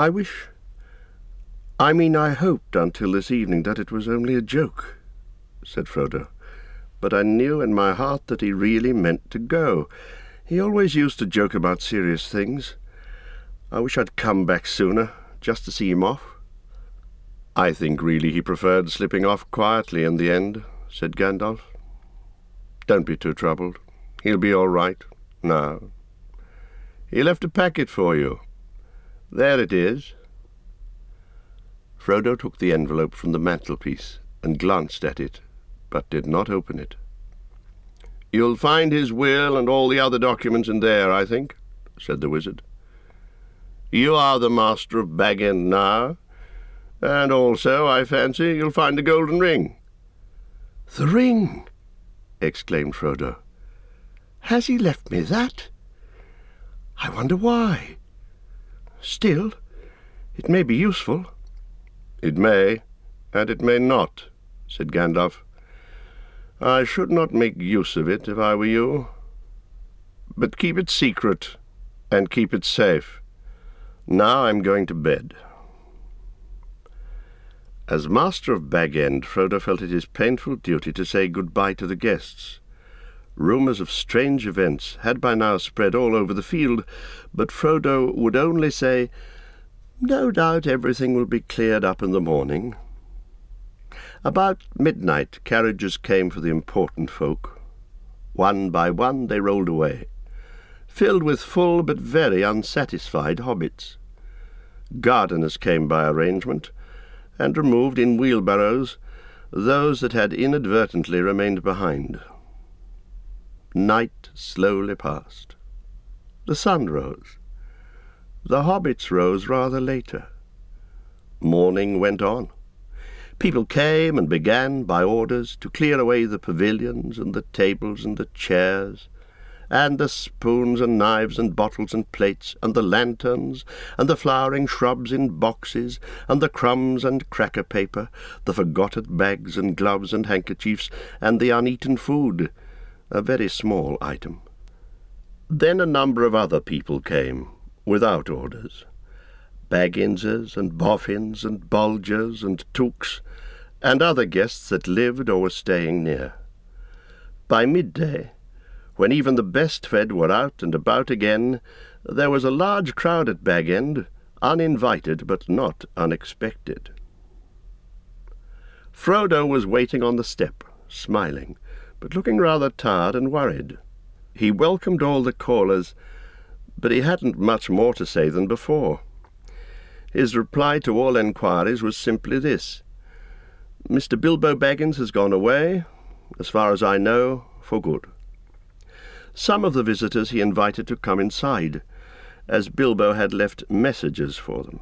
I wish... I mean, I hoped until this evening that it was only a joke, said Frodo. But I knew in my heart that he really meant to go. He always used to joke about serious things. I wish I'd come back sooner, just to see him off. I think really he preferred slipping off quietly in the end, said Gandalf. Don't be too troubled. He'll be all right. now. He left a packet for you. There it is. Frodo took the envelope from the mantelpiece and glanced at it, but did not open it. You'll find his will and all the other documents in there, I think, said the wizard. You are the master of Bag End now, and also, I fancy, you'll find a golden ring. The ring! exclaimed Frodo. Has he left me that? I wonder why. Still, it may be useful. It may, and it may not, said Gandalf. I should not make use of it if I were you. But keep it secret, and keep it safe. Now I'm going to bed. As master of Bag End, Frodo felt it his painful duty to say good-bye to the guests. Rumours of strange events had by now spread all over the field, but Frodo would only say, No doubt everything will be cleared up in the morning. About midnight carriages came for the important folk. One by one they rolled away, filled with full but very unsatisfied hobbits. Gardeners came by arrangement, and removed in wheelbarrows those that had inadvertently remained behind. Night slowly passed. The sun rose. The hobbits rose rather later. Morning went on. People came and began, by orders, to clear away the pavilions and the tables and the chairs, and the spoons and knives and bottles and plates, and the lanterns, and the flowering shrubs in boxes, and the crumbs and cracker paper, the forgotten bags and gloves and handkerchiefs, and the uneaten food, a very small item. Then a number of other people came, without orders. Bagginses and Boffins and Bolgers and Tooks, and other guests that lived or were staying near. By midday, when even the best fed were out and about again, there was a large crowd at Bag End, uninvited but not unexpected. Frodo was waiting on the step, smiling, but looking rather tired and worried. He welcomed all the callers, but he hadn't much more to say than before. His reply to all enquiries was simply this. Mr. Bilbo Baggins has gone away, as far as I know, for good. Some of the visitors he invited to come inside, as Bilbo had left messages for them.